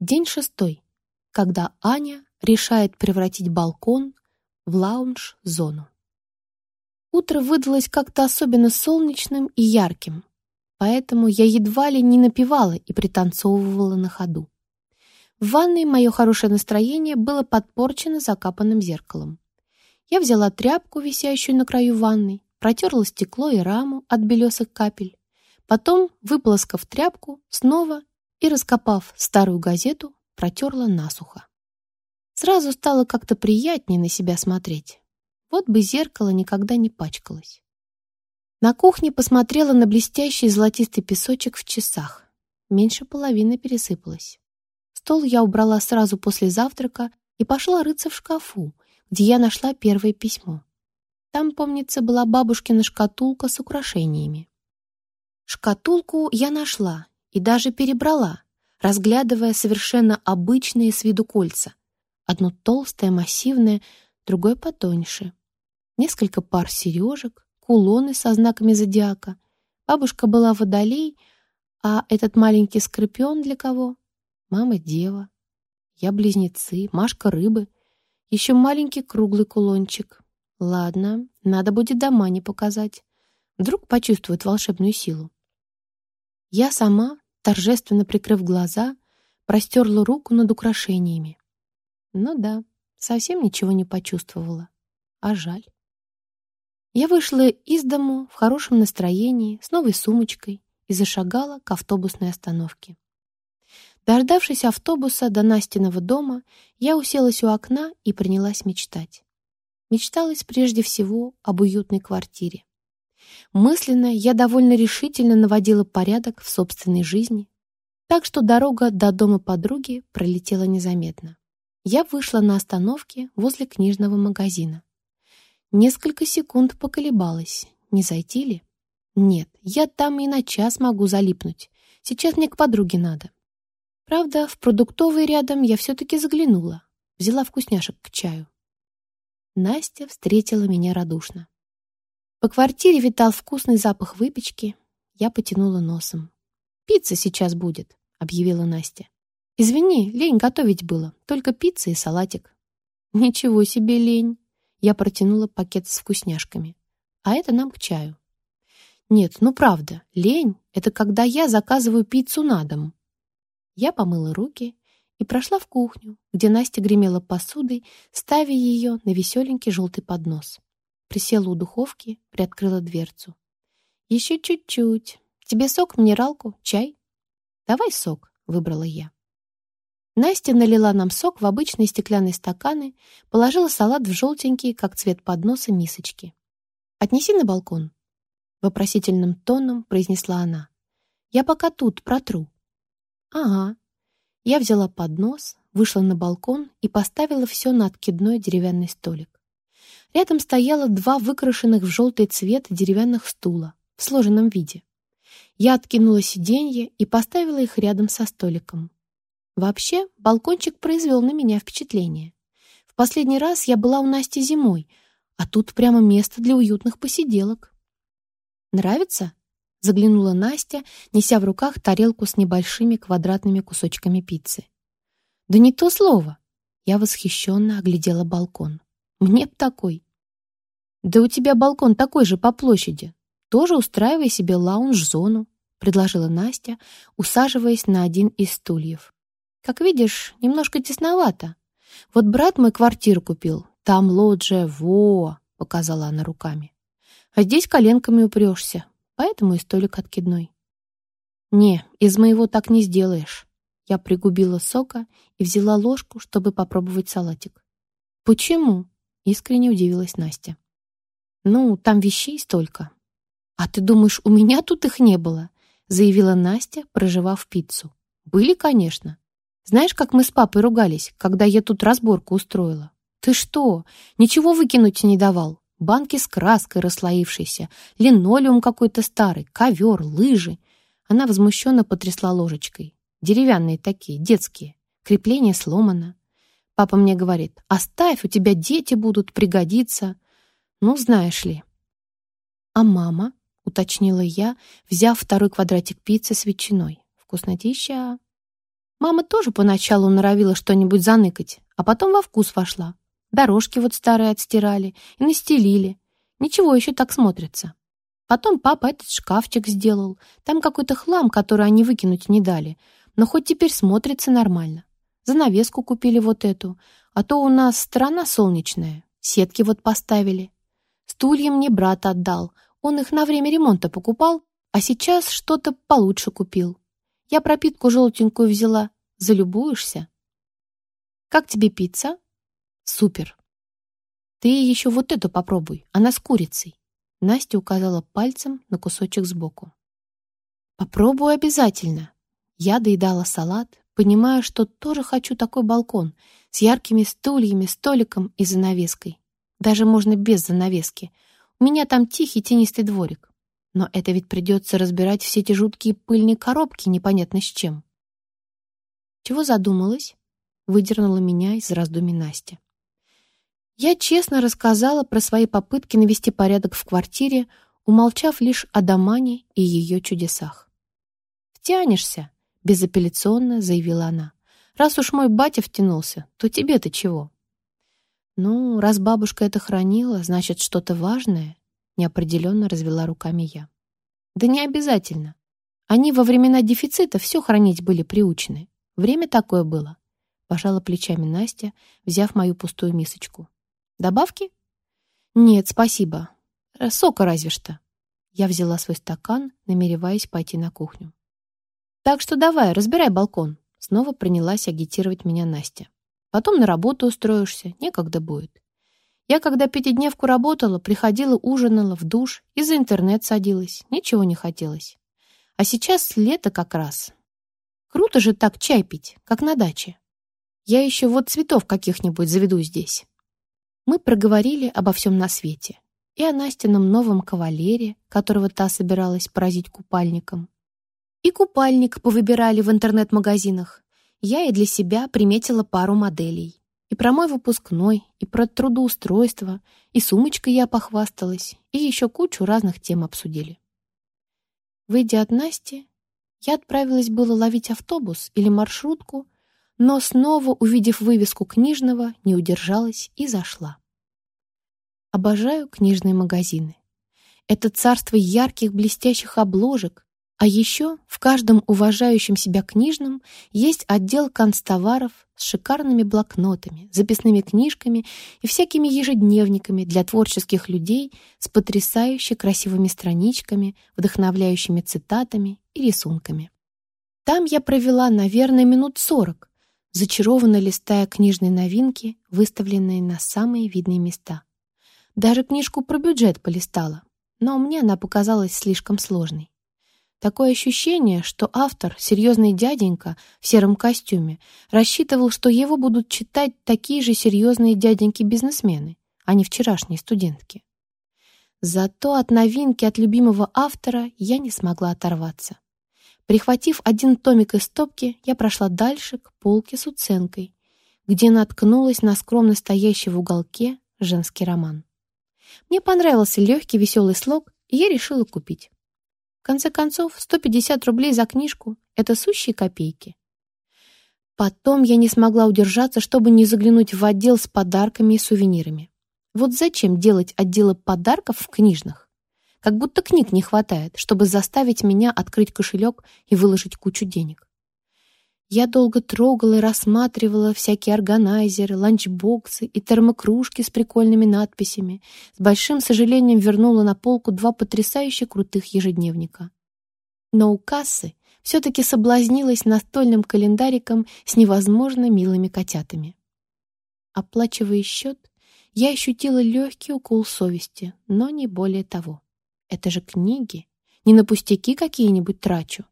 День шестой, когда Аня решает превратить балкон в лаунж-зону. Утро выдалось как-то особенно солнечным и ярким, поэтому я едва ли не напевала и пританцовывала на ходу. В ванной мое хорошее настроение было подпорчено закапанным зеркалом. Я взяла тряпку, висящую на краю ванной, протерла стекло и раму от белесых капель, потом, выполоскав тряпку, снова и, раскопав старую газету, протерла насухо. Сразу стало как-то приятнее на себя смотреть. Вот бы зеркало никогда не пачкалось. На кухне посмотрела на блестящий золотистый песочек в часах. Меньше половины пересыпалось. Стол я убрала сразу после завтрака и пошла рыться в шкафу, где я нашла первое письмо. Там, помнится, была бабушкина шкатулка с украшениями. Шкатулку я нашла и даже перебрала, разглядывая совершенно обычные с виду кольца. Одно толстое, массивное, другое потоньше. Несколько пар сережек, кулоны со знаками зодиака. Бабушка была водолей, а этот маленький скорпион для кого? Мама — дева. Я близнецы, Машка — рыбы. Еще маленький круглый кулончик. Ладно, надо будет дома не показать. Вдруг почувствует волшебную силу. Я сама, торжественно прикрыв глаза, простерла руку над украшениями. Ну да, совсем ничего не почувствовала. А жаль. Я вышла из дому в хорошем настроении, с новой сумочкой и зашагала к автобусной остановке. Дождавшись автобуса до Настиного дома, я уселась у окна и принялась мечтать. Мечталась прежде всего об уютной квартире. Мысленно я довольно решительно наводила порядок в собственной жизни, так что дорога до дома подруги пролетела незаметно. Я вышла на остановке возле книжного магазина. Несколько секунд поколебалась, не зайти ли? Нет, я там и на час могу залипнуть. Сейчас мне к подруге надо. Правда, в продуктовый рядом я все-таки заглянула, взяла вкусняшек к чаю. Настя встретила меня радушно. По квартире витал вкусный запах выпечки. Я потянула носом. «Пицца сейчас будет», — объявила Настя. «Извини, лень готовить было. Только пицца и салатик». «Ничего себе лень!» Я протянула пакет с вкусняшками. «А это нам к чаю». «Нет, ну правда, лень — это когда я заказываю пиццу на дом». Я помыла руки и прошла в кухню, где Настя гремела посудой, ставя ее на веселенький желтый поднос. Присела у духовки, приоткрыла дверцу. «Еще чуть-чуть. Тебе сок, минералку, чай?» «Давай сок», — выбрала я. Настя налила нам сок в обычные стеклянные стаканы, положила салат в желтенькие, как цвет подноса, мисочки. «Отнеси на балкон», — вопросительным тоном произнесла она. «Я пока тут протру». «Ага». Я взяла поднос, вышла на балкон и поставила все на откидной деревянный столик. Рядом стояло два выкрашенных в желтый цвет деревянных стула в сложенном виде. Я откинула сиденье и поставила их рядом со столиком. Вообще, балкончик произвел на меня впечатление. В последний раз я была у Насти зимой, а тут прямо место для уютных посиделок. «Нравится?» — заглянула Настя, неся в руках тарелку с небольшими квадратными кусочками пиццы. «Да не то слово!» Я восхищенно оглядела балкон. «Мне б такой!» «Да у тебя балкон такой же по площади. Тоже устраивай себе лаунж-зону», — предложила Настя, усаживаясь на один из стульев. «Как видишь, немножко тесновато. Вот брат мой квартиру купил. Там лоджия, во!» — показала она руками. «А здесь коленками упрешься, поэтому и столик откидной». «Не, из моего так не сделаешь». Я пригубила сока и взяла ложку, чтобы попробовать салатик. «Почему?» — искренне удивилась Настя. «Ну, там вещей столько». «А ты думаешь, у меня тут их не было?» заявила Настя, проживав пиццу. «Были, конечно. Знаешь, как мы с папой ругались, когда я тут разборку устроила? Ты что, ничего выкинуть не давал? Банки с краской расслоившейся, линолеум какой-то старый, ковер, лыжи». Она возмущенно потрясла ложечкой. Деревянные такие, детские. Крепление сломано. Папа мне говорит, оставь, у тебя дети будут, пригодиться. Ну, знаешь ли. А мама, уточнила я, взяв второй квадратик пиццы с ветчиной. Вкуснотища. Мама тоже поначалу норовила что-нибудь заныкать, а потом во вкус вошла. Дорожки вот старые отстирали и настелили. Ничего еще так смотрится. Потом папа этот шкафчик сделал. Там какой-то хлам, который они выкинуть не дали. Но хоть теперь смотрится нормально. Занавеску купили вот эту. А то у нас страна солнечная. Сетки вот поставили. Стулья мне брат отдал. Он их на время ремонта покупал, а сейчас что-то получше купил. Я пропитку желтенькую взяла. Залюбуешься? Как тебе пицца? Супер. Ты еще вот эту попробуй, она с курицей. Настя указала пальцем на кусочек сбоку. Попробую обязательно. Я доедала салат, понимая, что тоже хочу такой балкон с яркими стульями, столиком и занавеской. Даже можно без занавески. У меня там тихий тенистый дворик. Но это ведь придется разбирать все эти жуткие пыльные коробки непонятно с чем. Чего задумалась? Выдернула меня из раздумий Настя. Я честно рассказала про свои попытки навести порядок в квартире, умолчав лишь о Дамане и ее чудесах. «Втянешься», — безапелляционно заявила она. «Раз уж мой батя втянулся, то тебе-то чего?» «Ну, раз бабушка это хранила, значит, что-то важное», — неопределенно развела руками я. «Да не обязательно. Они во времена дефицита все хранить были приучены. Время такое было», — пожала плечами Настя, взяв мою пустую мисочку. Добавки? Нет, спасибо. Э, сока разве что. Я взяла свой стакан, намереваясь пойти на кухню. Так что давай, разбирай балкон. Снова принялась агитировать меня Настя. Потом на работу устроишься, некогда будет. Я, когда пятидневку работала, приходила, ужинала, в душ и за интернет садилась. Ничего не хотелось. А сейчас лето как раз. Круто же так чай пить, как на даче. Я еще вот цветов каких-нибудь заведу здесь. Мы проговорили обо всем на свете. И о Настином новом кавалере, которого та собиралась поразить купальником. И купальник повыбирали в интернет-магазинах. Я и для себя приметила пару моделей. И про мой выпускной, и про трудоустройство, и сумочкой я похвасталась, и еще кучу разных тем обсудили. Выйдя от Насти, я отправилась было ловить автобус или маршрутку, но снова, увидев вывеску книжного, не удержалась и зашла. Обожаю книжные магазины. Это царство ярких блестящих обложек, а еще в каждом уважающем себя книжном есть отдел констоваров с шикарными блокнотами, записными книжками и всякими ежедневниками для творческих людей с потрясающе красивыми страничками, вдохновляющими цитатами и рисунками. Там я провела, наверное, минут сорок, зачарованно листая книжные новинки, выставленные на самые видные места. Даже книжку про бюджет полистала, но мне она показалась слишком сложной. Такое ощущение, что автор, серьезный дяденька в сером костюме, рассчитывал, что его будут читать такие же серьезные дяденьки-бизнесмены, а не вчерашние студентки. Зато от новинки от любимого автора я не смогла оторваться. Прихватив один томик из стопки, я прошла дальше к полке с уценкой, где наткнулась на скромно стоящий в уголке женский роман. Мне понравился легкий веселый слог, и я решила купить. Конце концов, 150 рублей за книжку — это сущие копейки. Потом я не смогла удержаться, чтобы не заглянуть в отдел с подарками и сувенирами. Вот зачем делать отделы подарков в книжных? Как будто книг не хватает, чтобы заставить меня открыть кошелек и выложить кучу денег. Я долго трогала и рассматривала всякие органайзеры, ланчбоксы и термокружки с прикольными надписями. С большим сожалением вернула на полку два потрясающе крутых ежедневника. Но у кассы все-таки соблазнилась настольным календариком с невозможно милыми котятами. Оплачивая счет, я ощутила легкий укол совести, но не более того. Это же книги. Не на пустяки какие-нибудь трачу.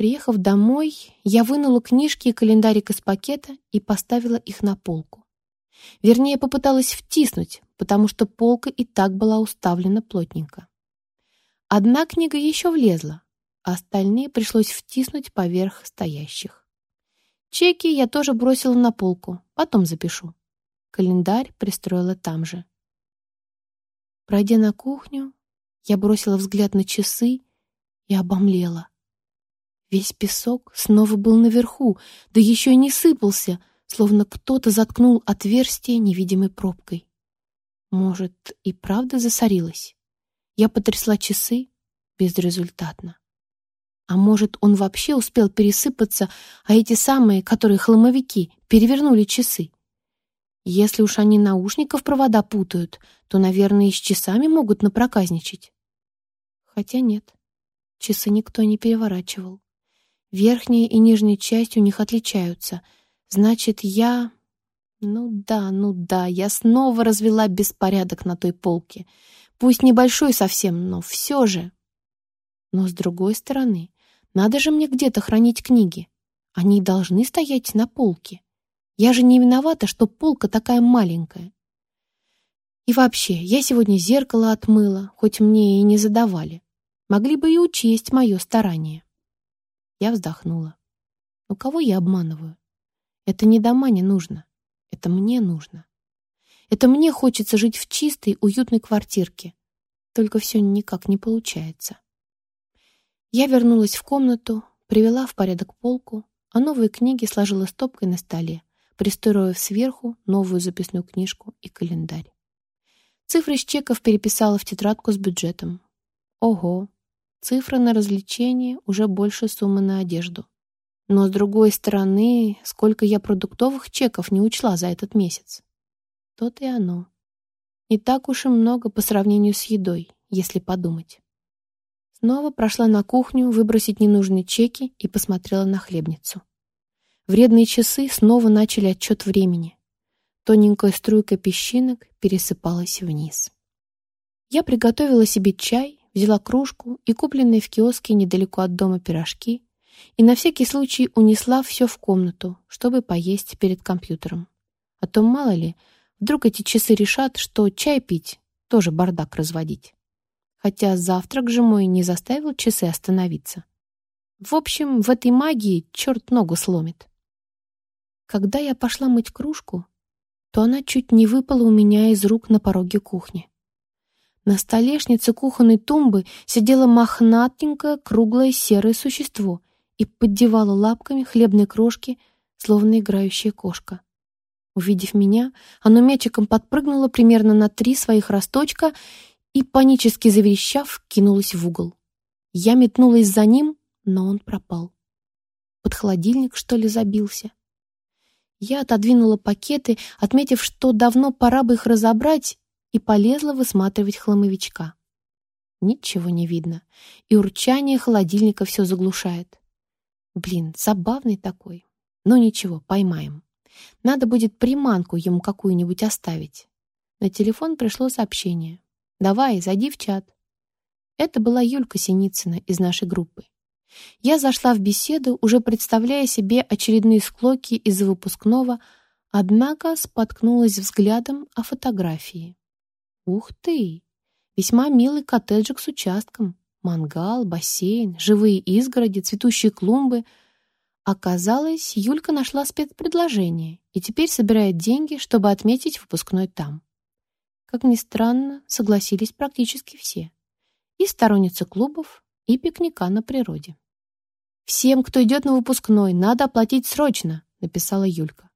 Приехав домой, я вынула книжки и календарик из пакета и поставила их на полку. Вернее, попыталась втиснуть, потому что полка и так была уставлена плотненько. Одна книга еще влезла, а остальные пришлось втиснуть поверх стоящих. Чеки я тоже бросила на полку, потом запишу. Календарь пристроила там же. Пройдя на кухню, я бросила взгляд на часы и обомлела. Весь песок снова был наверху, да еще и не сыпался, словно кто-то заткнул отверстие невидимой пробкой. Может, и правда засорилась? Я потрясла часы безрезультатно. А может, он вообще успел пересыпаться, а эти самые, которые хламовики, перевернули часы? Если уж они наушников провода путают, то, наверное, и с часами могут напроказничать. Хотя нет, часы никто не переворачивал. Верхняя и нижняя часть у них отличаются. Значит, я... Ну да, ну да, я снова развела беспорядок на той полке. Пусть небольшой совсем, но все же. Но с другой стороны, надо же мне где-то хранить книги. Они должны стоять на полке. Я же не виновата, что полка такая маленькая. И вообще, я сегодня зеркало отмыла, хоть мне и не задавали. Могли бы и учесть мое старание. Я вздохнула. Ну кого я обманываю? Это не дома не нужно. Это мне нужно. Это мне хочется жить в чистой, уютной квартирке. Только все никак не получается. Я вернулась в комнату, привела в порядок полку, а новые книги сложила стопкой на столе пристроив сверху новую записную книжку и календарь. Цифры с чеков переписала в тетрадку с бюджетом. Ого, цифра на развлечение уже больше суммы на одежду. Но, с другой стороны, сколько я продуктовых чеков не учла за этот месяц. То-то и оно. Не так уж и много по сравнению с едой, если подумать. Снова прошла на кухню выбросить ненужные чеки и посмотрела на хлебницу. Вредные часы снова начали отчет времени. Тоненькая струйка песчинок пересыпалась вниз. Я приготовила себе чай, взяла кружку и купленные в киоске недалеко от дома пирожки и на всякий случай унесла все в комнату, чтобы поесть перед компьютером. А то, мало ли, вдруг эти часы решат, что чай пить — тоже бардак разводить. Хотя завтрак же мой не заставил часы остановиться. В общем, в этой магии черт ногу сломит. Когда я пошла мыть кружку, то она чуть не выпала у меня из рук на пороге кухни. На столешнице кухонной тумбы сидело мохнатенькое круглое серое существо и поддевало лапками хлебные крошки, словно играющая кошка. Увидев меня, оно мячиком подпрыгнуло примерно на три своих росточка и, панически заверещав, кинулось в угол. Я метнулась за ним, но он пропал. Под холодильник, что ли, забился? Я отодвинула пакеты, отметив, что давно пора бы их разобрать, и полезла высматривать хламовичка. Ничего не видно, и урчание холодильника все заглушает. Блин, забавный такой. Но ничего, поймаем. Надо будет приманку ему какую-нибудь оставить. На телефон пришло сообщение. «Давай, зайди в чат». Это была Юлька Синицына из нашей группы. Я зашла в беседу, уже представляя себе очередные склоки из-за выпускного, однако споткнулась взглядом о фотографии. Ух ты! Весьма милый коттеджик с участком. Мангал, бассейн, живые изгороди, цветущие клумбы. Оказалось, Юлька нашла спецпредложение и теперь собирает деньги, чтобы отметить выпускной там. Как ни странно, согласились практически все. И сторонницы клубов, и пикника на природе. «Всем, кто идет на выпускной, надо оплатить срочно», — написала Юлька.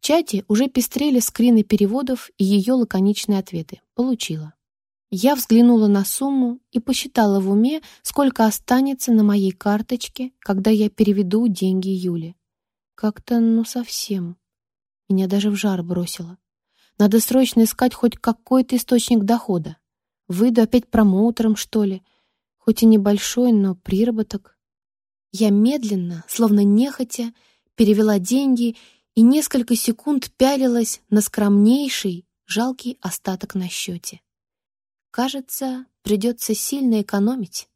В чате уже пестрели скрины переводов и ее лаконичные ответы. Получила. Я взглянула на сумму и посчитала в уме, сколько останется на моей карточке, когда я переведу деньги Юле. Как-то, ну, совсем. Меня даже в жар бросило. Надо срочно искать хоть какой-то источник дохода. Выйду опять промоутером, что ли. Хоть и небольшой, но приработок. Я медленно, словно нехотя, перевела деньги и несколько секунд пялилась на скромнейший, жалкий остаток на счете. Кажется, придется сильно экономить.